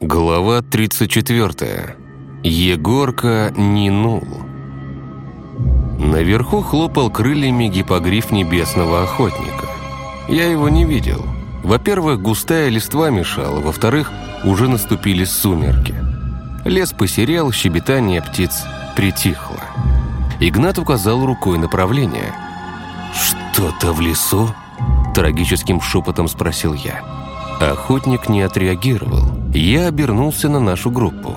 Глава 34. Егорка Нинул. Наверху хлопал крыльями гипогриф небесного охотника. Я его не видел. Во-первых, густая листва мешала, во-вторых, уже наступили сумерки. Лес посерел, щебетание птиц притихло. Игнат указал рукой направление. «Что-то в лесу?» – трагическим шепотом спросил я. Охотник не отреагировал. Я обернулся на нашу группу.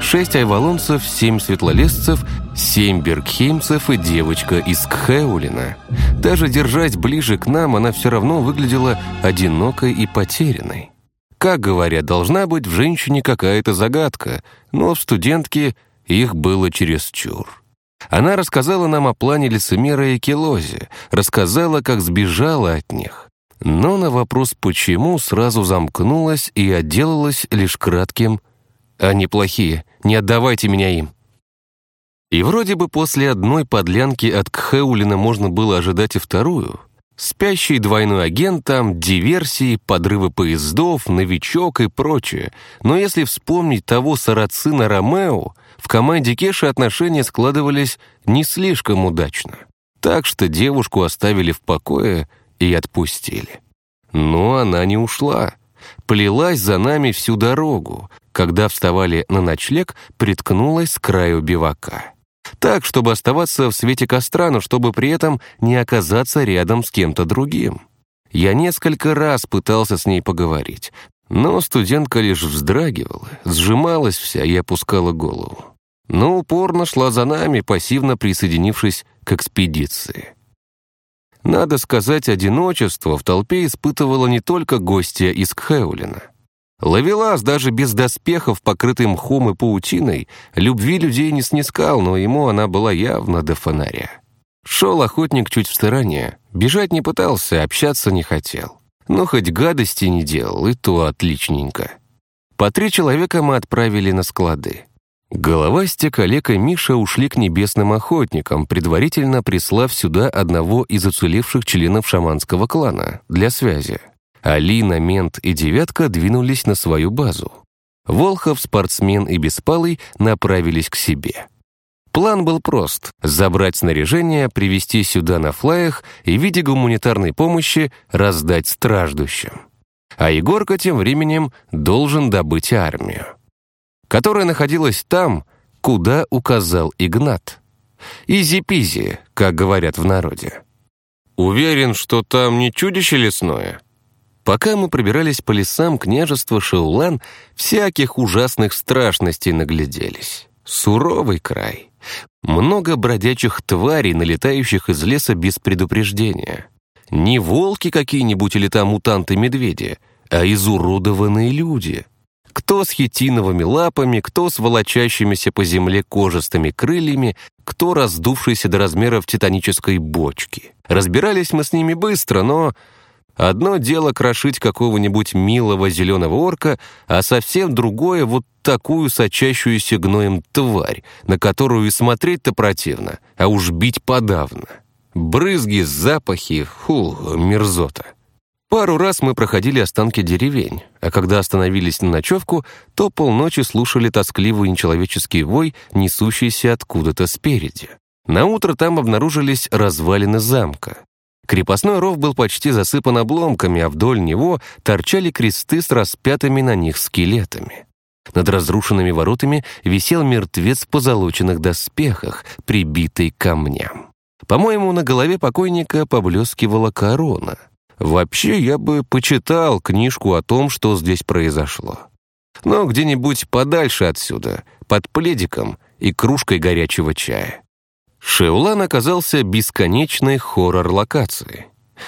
Шесть айвалонцев, семь светлолесцев, семь бергхеймцев и девочка из Кхеулина. Даже держась ближе к нам, она все равно выглядела одинокой и потерянной. Как говорят, должна быть в женщине какая-то загадка, но в студентке их было чересчур. Она рассказала нам о плане лицемера и Келозе, рассказала, как сбежала от них. Но на вопрос «почему» сразу замкнулась и отделалась лишь кратким «Они плохие, не отдавайте меня им». И вроде бы после одной подлянки от Кхеулина можно было ожидать и вторую. Спящий двойной агент там, диверсии, подрывы поездов, новичок и прочее. Но если вспомнить того сарацина Ромео, в команде Кеши отношения складывались не слишком удачно. Так что девушку оставили в покое — и отпустили. Но она не ушла. Плелась за нами всю дорогу. Когда вставали на ночлег, приткнулась к краю бивака. Так, чтобы оставаться в свете костра, но чтобы при этом не оказаться рядом с кем-то другим. Я несколько раз пытался с ней поговорить, но студентка лишь вздрагивала, сжималась вся и опускала голову. Но упорно шла за нами, пассивно присоединившись к экспедиции. Надо сказать, одиночество в толпе испытывала не только гостья из Кхеулина. Лавелас, даже без доспехов, покрытый мхом и паутиной, любви людей не снискал, но ему она была явно до фонаря. Шел охотник чуть в стороне, бежать не пытался, общаться не хотел. Но хоть гадости не делал, и то отличненько. По три человека мы отправили на склады. Головастик, Олег и Миша ушли к небесным охотникам, предварительно прислав сюда одного из уцелевших членов шаманского клана для связи. Алина, Мент и Девятка двинулись на свою базу. Волхов, Спортсмен и Беспалый направились к себе. План был прост — забрать снаряжение, привезти сюда на флаях и в виде гуманитарной помощи раздать страждущим. А Егорка тем временем должен добыть армию которая находилась там, куда указал Игнат. Изи-пизи, как говорят в народе. Уверен, что там не чудище лесное. Пока мы пробирались по лесам княжества Шеулан, всяких ужасных страшностей нагляделись. Суровый край. Много бродячих тварей, налетающих из леса без предупреждения. Не волки какие-нибудь или там мутанты-медведи, а изуродованные люди — кто с хитиновыми лапами, кто с волочащимися по земле кожистыми крыльями, кто раздувшийся до размеров титанической бочки. Разбирались мы с ними быстро, но... Одно дело крошить какого-нибудь милого зеленого орка, а совсем другое — вот такую сочащуюся гноем тварь, на которую и смотреть-то противно, а уж бить подавно. Брызги, запахи, фу, мерзота. Пару раз мы проходили останки деревень, а когда остановились на ночевку, то полночи слушали тоскливый нечеловеческий вой, несущийся откуда-то спереди. На утро там обнаружились развалины замка. Крепостной ров был почти засыпан обломками, а вдоль него торчали кресты с распятыми на них скелетами. Над разрушенными воротами висел мертвец в позолоченных доспехах, прибитый к камням. По-моему, на голове покойника поблескивала корона — Вообще, я бы почитал книжку о том, что здесь произошло. Но где-нибудь подальше отсюда, под пледиком и кружкой горячего чая. Шеулан оказался бесконечной хоррор-локацией.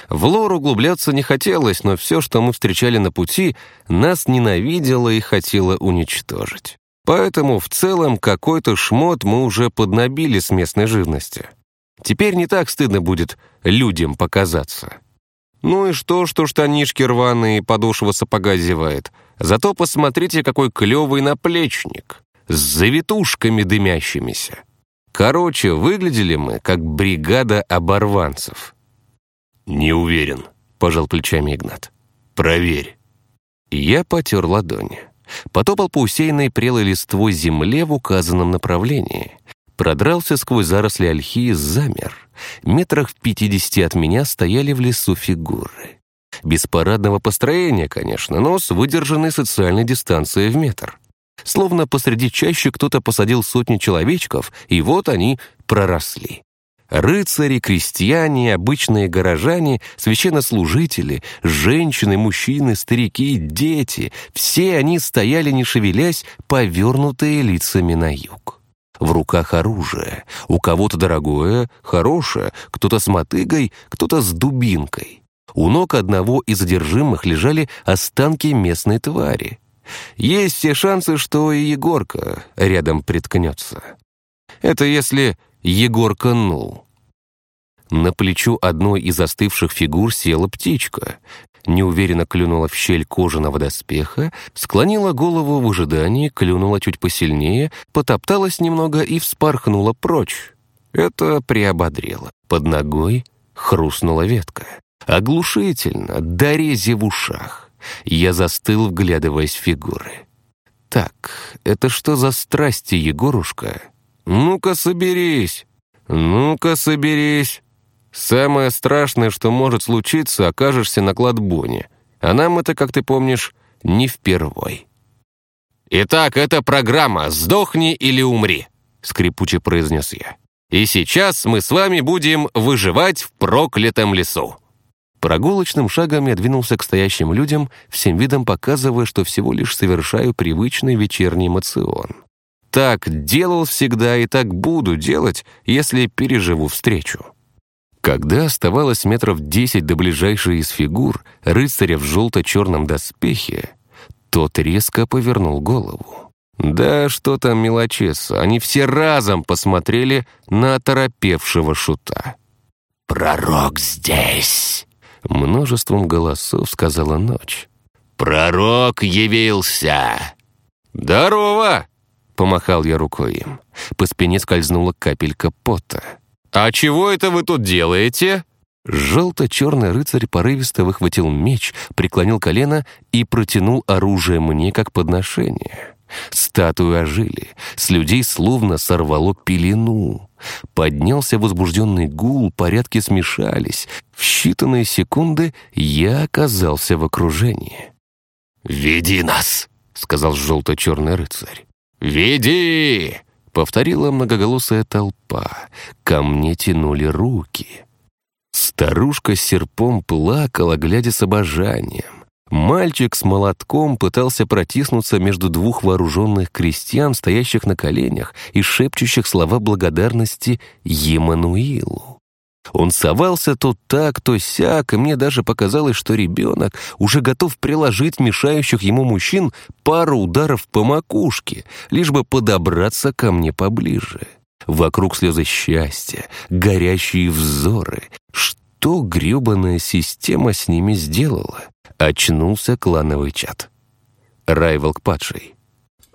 В лор углубляться не хотелось, но все, что мы встречали на пути, нас ненавидело и хотело уничтожить. Поэтому в целом какой-то шмот мы уже поднабили с местной живности. Теперь не так стыдно будет людям показаться. Ну и что, что штанишки рваные, подошва сапога зевает. Зато посмотрите, какой клевый наплечник. С завитушками дымящимися. Короче, выглядели мы, как бригада оборванцев. «Не уверен», — пожал плечами Игнат. «Проверь». Я потер ладони. потопал по усеянной прелой листвой земле в указанном направлении. Продрался сквозь заросли ольхи и замер. Метрах в пятидесяти от меня стояли в лесу фигуры. Без парадного построения, конечно, но с выдержанной социальной дистанцией в метр. Словно посреди чащи кто-то посадил сотни человечков, и вот они проросли. Рыцари, крестьяне, обычные горожане, священнослужители, женщины, мужчины, старики, дети — все они стояли, не шевелясь, повернутые лицами на юг. В руках оружие, у кого-то дорогое, хорошее, кто-то с мотыгой, кто-то с дубинкой. У ног одного из задержимых лежали останки местной твари. Есть все шансы, что и Егорка рядом приткнется. Это если Егорка нул. На плечу одной из застывших фигур села птичка, неуверенно клюнула в щель кожаного доспеха, склонила голову в ожидании, клюнула чуть посильнее, потопталась немного и вспорхнула прочь. Это приободрило. Под ногой хрустнула ветка. Оглушительно, до в ушах. Я застыл, вглядываясь в фигуры. «Так, это что за страсти, Егорушка?» «Ну-ка, соберись! Ну-ка, соберись!» «Самое страшное, что может случиться, окажешься на кладбоне. А нам это, как ты помнишь, не впервой». «Итак, это программа «Сдохни или умри», — скрипуче произнес я. «И сейчас мы с вами будем выживать в проклятом лесу». Прогулочным шагом я двинулся к стоящим людям, всем видом показывая, что всего лишь совершаю привычный вечерний мацион. Так делал всегда и так буду делать, если переживу встречу. Когда оставалось метров десять до ближайшей из фигур, рыцаря в желто-черном доспехе, тот резко повернул голову. Да что там мелочиться, они все разом посмотрели на оторопевшего шута. «Пророк здесь!» Множеством голосов сказала ночь. «Пророк явился!» «Здорово!» — помахал я рукой им. По спине скользнула капелька пота. «А чего это вы тут делаете?» Желто-черный рыцарь порывисто выхватил меч, преклонил колено и протянул оружие мне как подношение. Статуи ожили, с людей словно сорвало пелену. Поднялся возбужденный гул, порядки смешались. В считанные секунды я оказался в окружении. «Веди нас!» — сказал желто-черный рыцарь. «Веди!» — повторила многоголосая толпа. Ко мне тянули руки. Старушка с серпом плакала, глядя с обожанием. Мальчик с молотком пытался протиснуться между двух вооруженных крестьян, стоящих на коленях и шепчущих слова благодарности Емануилу. Он совался то так, то сяк, и мне даже показалось, что ребенок уже готов приложить мешающих ему мужчин пару ударов по макушке, лишь бы подобраться ко мне поближе. Вокруг слезы счастья, горящие взоры. Что гребаная система с ними сделала? Очнулся клановый чат. Райволк-падший.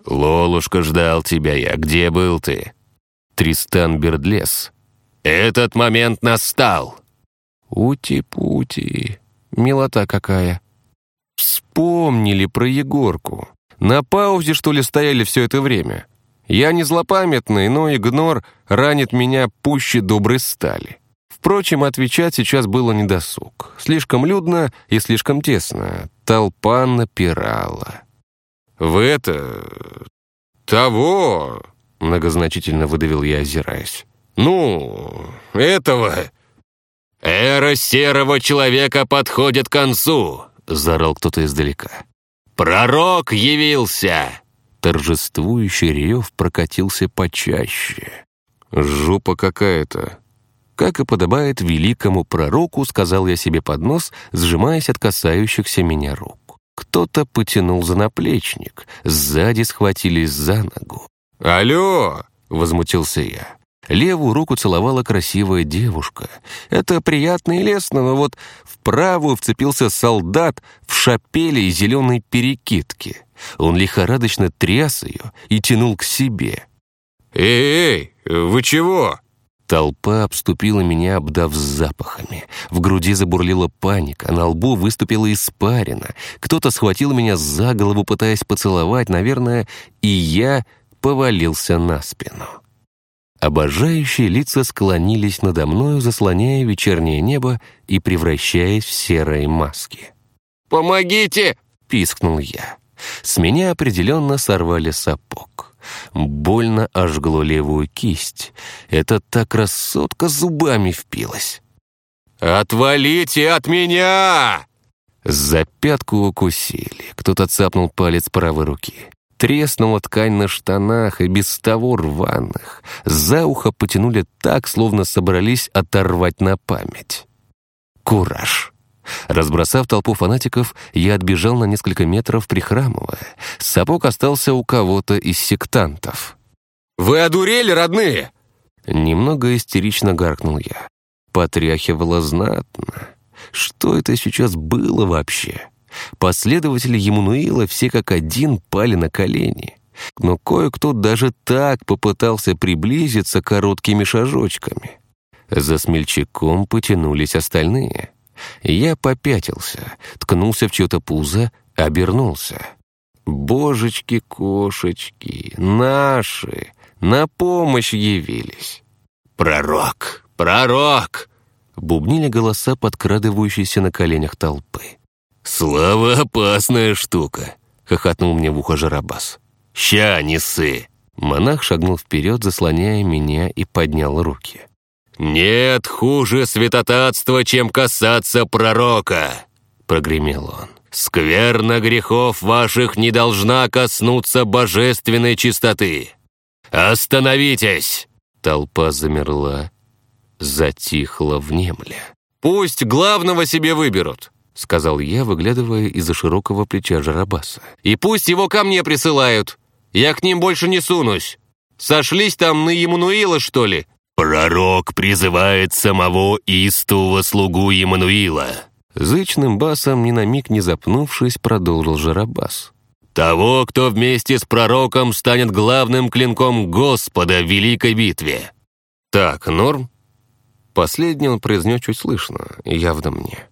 «Лолушка, ждал тебя я. Где был ты?» Тристан Бердлес. «Этот момент настал!» «Ути-пути. Милота какая!» «Вспомнили про Егорку. На паузе, что ли, стояли все это время? Я не злопамятный, но игнор ранит меня пуще доброй стали». Впрочем, отвечать сейчас было недосуг. Слишком людно и слишком тесно. Толпа напирала. «Вы это... того...» — многозначительно выдавил я, озираясь. «Ну, этого...» «Эра серого человека подходит к концу!» — заорал кто-то издалека. «Пророк явился!» Торжествующий рев прокатился почаще. «Жопа какая-то!» Как и подобает великому пророку, сказал я себе под нос, сжимаясь от касающихся меня рук. Кто-то потянул за наплечник, сзади схватились за ногу. «Алло!» — возмутился я. Левую руку целовала красивая девушка. Это приятно и лестно, но вот в правую вцепился солдат в шапеле и зеленой перекидке. Он лихорадочно тряс ее и тянул к себе. «Эй, эй, вы чего?» Толпа обступила меня, обдав запахами. В груди забурлила паника, на лбу выступила испарина. Кто-то схватил меня за голову, пытаясь поцеловать, наверное, и я повалился на спину. Обожающие лица склонились надо мною, заслоняя вечернее небо и превращаясь в серые маски. «Помогите!» — пискнул я. С меня определенно сорвали сапог. Больно ожгло левую кисть. Это та красотка зубами впилась. «Отвалите от меня!» За пятку укусили. Кто-то цапнул палец правой руки. Треснула ткань на штанах и без того рваных. За ухо потянули так, словно собрались оторвать на память. Кураж. Разбросав толпу фанатиков, я отбежал на несколько метров, прихрамывая. Сапог остался у кого-то из сектантов. «Вы одурели, родные?» Немного истерично гаркнул я. Потряхивало знатно. Что это сейчас было вообще? Последователи Емануила все как один пали на колени. Но кое-кто даже так попытался приблизиться короткими шажочками. За смельчаком потянулись остальные — я попятился, ткнулся в чье-то пузо, обернулся. Божечки-кошечки, наши, на помощь явились. «Пророк! Пророк!» Бубнили голоса, подкрадывающиеся на коленях толпы. «Слава — опасная штука!» — хохотнул мне в ухо Жарабас. «Ща, несы!» Монах шагнул вперед, заслоняя меня, и поднял руки. «Нет хуже святотатства, чем касаться пророка!» — прогремел он. «Скверна грехов ваших не должна коснуться божественной чистоты! Остановитесь!» Толпа замерла, затихла внемля. «Пусть главного себе выберут!» — сказал я, выглядывая из-за широкого плеча Жарабаса. «И пусть его ко мне присылают! Я к ним больше не сунусь! Сошлись там на Емануила, что ли? «Пророк призывает самого истового слугу Емануила». Зычным басом, ни на миг не запнувшись, продолжил Жарабас. «Того, кто вместе с пророком станет главным клинком Господа в великой битве». «Так, норм?» Последний он произнес чуть слышно, явно мне.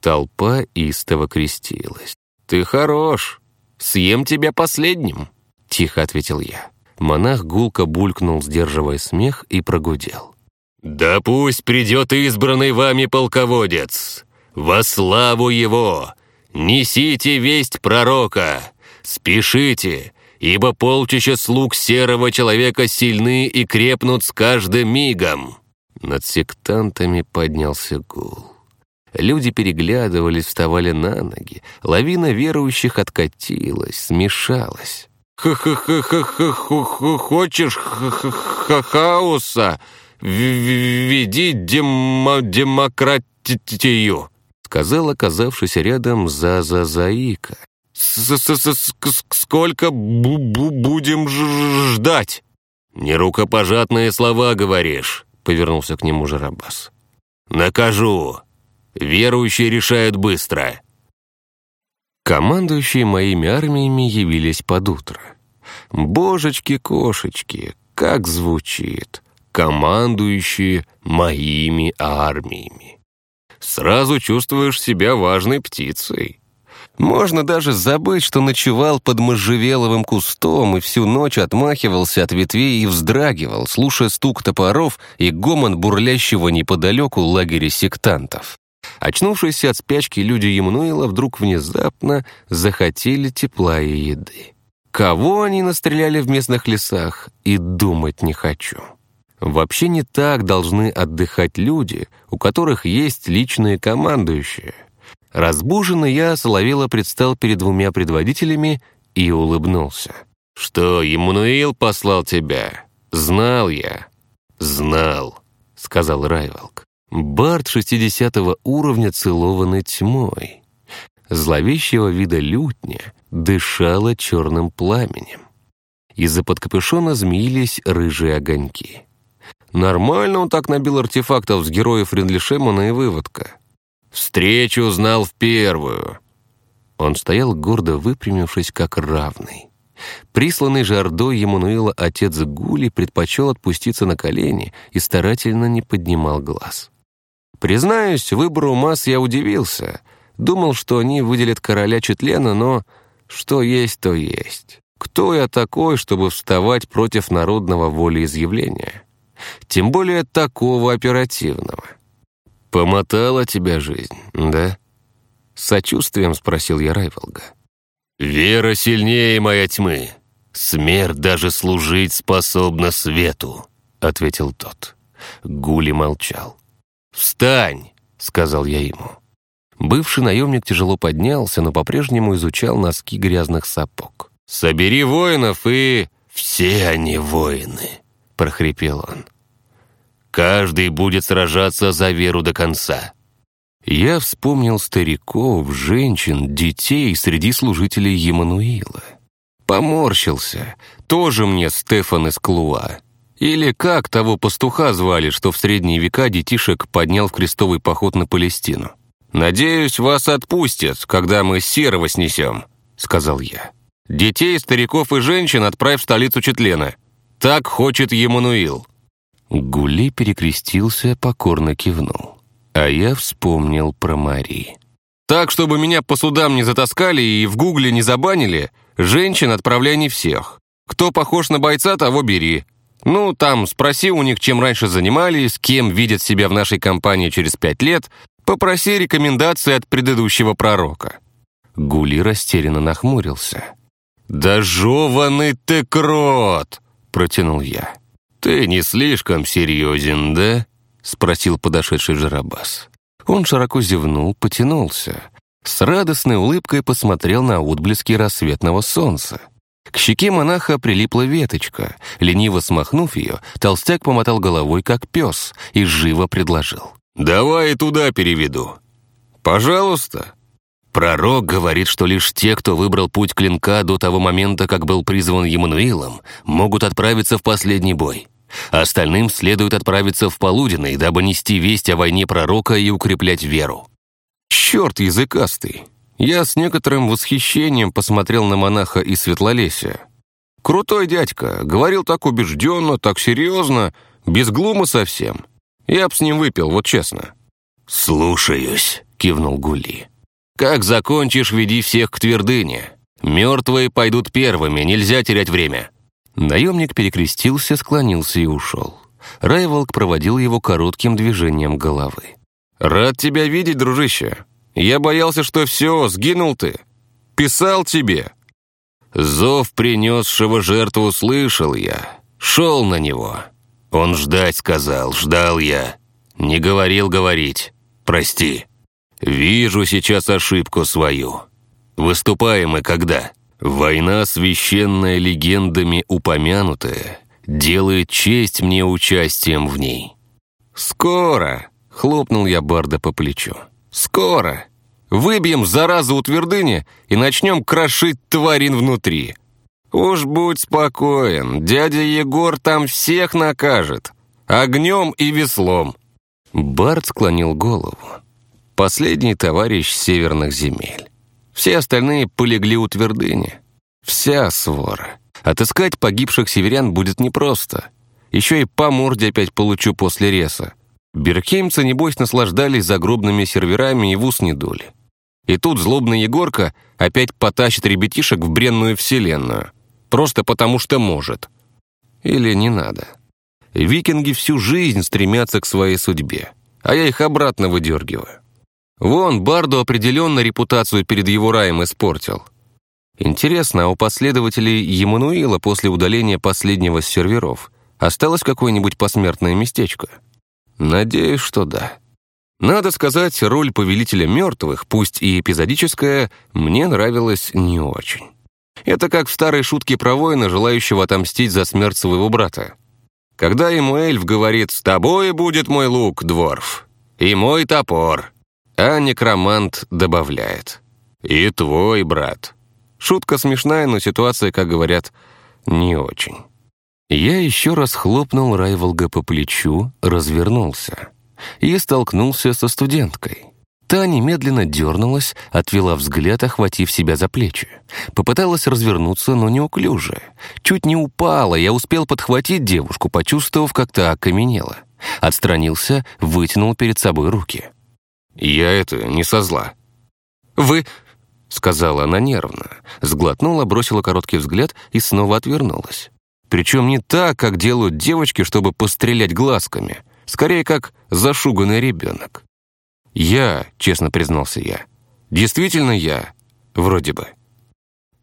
Толпа истово крестилась. «Ты хорош! Съем тебя последним!» — тихо ответил я. Монах гулко булькнул, сдерживая смех, и прогудел. «Да пусть придет избранный вами полководец! Во славу его! Несите весть пророка! Спешите, ибо полчища слуг серого человека сильны и крепнут с каждым мигом!» Над сектантами поднялся гул. Люди переглядывались, вставали на ноги. Лавина верующих откатилась, смешалась. Хочешь хаоса? Веди демо демократию, сказал оказавшийся рядом за-за-заика. Сколько будем ждать? Нерукопожатные слова говоришь, повернулся к нему Жарабас. Накажу. Верующие решают быстро. Командующие моими армиями явились под утро. Божечки-кошечки, как звучит. Командующие моими армиями. Сразу чувствуешь себя важной птицей. Можно даже забыть, что ночевал под можжевеловым кустом и всю ночь отмахивался от ветвей и вздрагивал, слушая стук топоров и гомон бурлящего неподалеку лагеря сектантов. Очнувшиеся от спячки люди Емануила вдруг внезапно захотели тепла и еды. Кого они настреляли в местных лесах, и думать не хочу. Вообще не так должны отдыхать люди, у которых есть личные командующие. Разбуженный я соловело предстал перед двумя предводителями и улыбнулся. «Что, Емануил послал тебя? Знал я». «Знал», — сказал Райвалк. Бард шестидесятого уровня целованный тьмой. Зловещего вида лютня дышала черным пламенем. Из-за под капюшона змеились рыжие огоньки. Нормально он так набил артефактов с героев Рендлишемана и выводка. Встречу знал в первую. Он стоял гордо выпрямившись, как равный. Присланный же Ордой Емануила отец Гули предпочел отпуститься на колени и старательно не поднимал глаз. Признаюсь, выбору масс я удивился. Думал, что они выделят короля Четлена, но что есть, то есть. Кто я такой, чтобы вставать против народного волеизъявления? Тем более такого оперативного. «Помотала тебя жизнь, да?» Сочувствием спросил я Райволга. «Вера сильнее моей тьмы. Смерть даже служить способна свету», — ответил тот. Гули молчал. «Встань!» — сказал я ему. Бывший наемник тяжело поднялся, но по-прежнему изучал носки грязных сапог. «Собери воинов и...» «Все они воины», — прохрипел он. «Каждый будет сражаться за веру до конца». Я вспомнил стариков, женщин, детей среди служителей Емануила. Поморщился. Тоже мне Стефан из Клуа. Или как того пастуха звали, что в средние века детишек поднял в крестовый поход на Палестину. «Надеюсь, вас отпустят, когда мы серого снесем», — сказал я. «Детей, стариков и женщин отправь в столицу Четлена. Так хочет Емануил». Гули перекрестился, покорно кивнул. А я вспомнил про Мари. «Так, чтобы меня по судам не затаскали и в гугле не забанили, женщин отправляй не всех. Кто похож на бойца, того бери. Ну, там, спроси у них, чем раньше занимались, кем видят себя в нашей компании через пять лет, попроси рекомендации от предыдущего пророка». Гули растерянно нахмурился. «Да жеванный ты крот!» — протянул я. «Ты не слишком серьезен, да?» — спросил подошедший Жарабас. Он широко зевнул, потянулся. С радостной улыбкой посмотрел на отблески рассветного солнца. К щеке монаха прилипла веточка. Лениво смахнув ее, толстяк помотал головой, как пес, и живо предложил. «Давай туда переведу». «Пожалуйста». Пророк говорит, что лишь те, кто выбрал путь клинка до того момента, как был призван Емануилом, могут отправиться в последний бой. Остальным следует отправиться в полуденный, дабы нести весть о войне пророка и укреплять веру. Черт языкастый! Я с некоторым восхищением посмотрел на монаха из Светлолесия. Крутой дядька, говорил так убежденно, так серьезно, без глума совсем. Я б с ним выпил, вот честно. «Слушаюсь», — кивнул Гули. «Как закончишь, веди всех к твердыне. Мертвые пойдут первыми, нельзя терять время». Наемник перекрестился, склонился и ушел. Райволк проводил его коротким движением головы. «Рад тебя видеть, дружище. Я боялся, что все, сгинул ты. Писал тебе. Зов принесшего жертву слышал я. Шел на него. Он ждать сказал, ждал я. Не говорил говорить. Прости. Вижу сейчас ошибку свою. Выступаем мы когда? Война, священная легендами упомянутая, делает честь мне участием в ней. «Скоро!» — хлопнул я Барда по плечу. «Скоро! Выбьем заразу у твердыни и начнем крошить тварин внутри. Уж будь спокоен, дядя Егор там всех накажет. Огнем и веслом». Бард склонил голову. Последний товарищ северных земель. Все остальные полегли у твердыни. Вся свора. Отыскать погибших северян будет непросто. Еще и по морде опять получу после реса. Берхеймцы, небось, наслаждались загробными серверами и в ус не дули. И тут злобный Егорка опять потащит ребятишек в бренную вселенную. Просто потому что может. Или не надо. Викинги всю жизнь стремятся к своей судьбе, а я их обратно выдергиваю. Вон, Барду определенно репутацию перед его раем испортил. Интересно, а у последователей Емануила после удаления последнего с серверов осталось какое-нибудь посмертное местечко? Надеюсь, что да. Надо сказать, роль повелителя мертвых, пусть и эпизодическая, мне нравилась не очень. Это как в старой шутке про воина, желающего отомстить за смерть своего брата. Когда ему эльф говорит «С тобой будет мой лук, дворф, и мой топор», а некромант добавляет «И твой брат». Шутка смешная, но ситуация, как говорят, не очень. Я еще раз хлопнул Райволга по плечу, развернулся и столкнулся со студенткой. Та немедленно дернулась, отвела взгляд, охватив себя за плечи. Попыталась развернуться, но неуклюже. Чуть не упала, я успел подхватить девушку, почувствовав, как та окаменела. Отстранился, вытянул перед собой руки. «Я это, не со зла». «Вы...» — сказала она нервно. Сглотнула, бросила короткий взгляд и снова отвернулась. Причем не так, как делают девочки, чтобы пострелять глазками. Скорее, как зашуганный ребенок. «Я», — честно признался я. «Действительно я. Вроде бы».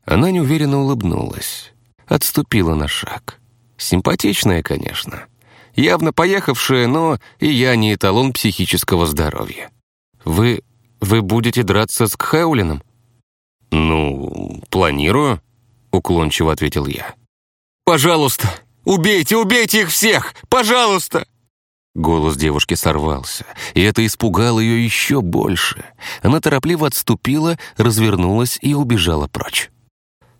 Она неуверенно улыбнулась. Отступила на шаг. Симпатичная, конечно. Явно поехавшая, но и я не эталон психического здоровья. «Вы... вы будете драться с Кхаулином?» «Ну, планирую», — уклончиво ответил я. «Пожалуйста, убейте, убейте их всех! Пожалуйста!» Голос девушки сорвался, и это испугало ее еще больше. Она торопливо отступила, развернулась и убежала прочь.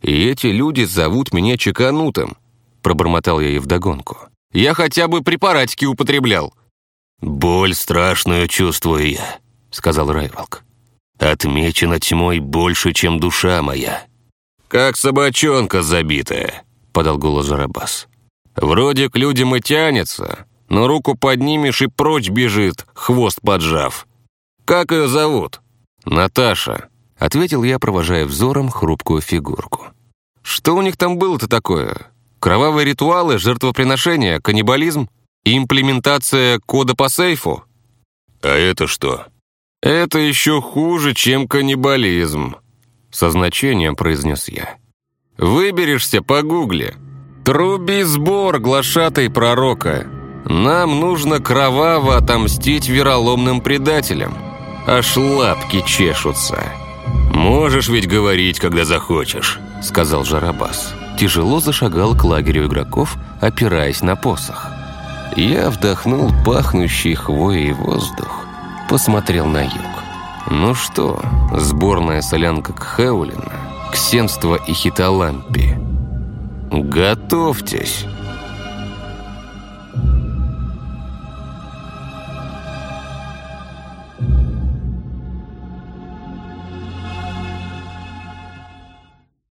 «И эти люди зовут меня Чеканутым», — пробормотал я ей вдогонку. «Я хотя бы препаратики употреблял». «Боль страшную чувствую я», — сказал Райвалк. «Отмечена тьмой больше, чем душа моя». «Как собачонка забитая», — подал голос Жарабас. «Вроде к людям и тянется, но руку поднимешь и прочь бежит, хвост поджав. Как ее зовут?» «Наташа», — ответил я, провожая взором хрупкую фигурку. «Что у них там было-то такое? Кровавые ритуалы, жертвоприношения, каннибализм? Имплементация кода по сейфу?» «А это что?» «Это еще хуже, чем каннибализм», — со значением произнес я. «Выберешься по гугле. Труби сбор, глашатай пророка. Нам нужно кроваво отомстить вероломным предателям. Аж лапки чешутся». «Можешь ведь говорить, когда захочешь», — сказал Жарабас. Тяжело зашагал к лагерю игроков, опираясь на посох. Я вдохнул пахнущий хвоей воздух, посмотрел на юг. Ну что, сборная солянка Кхеулина, Ксенство и Хиталампи. Готовьтесь.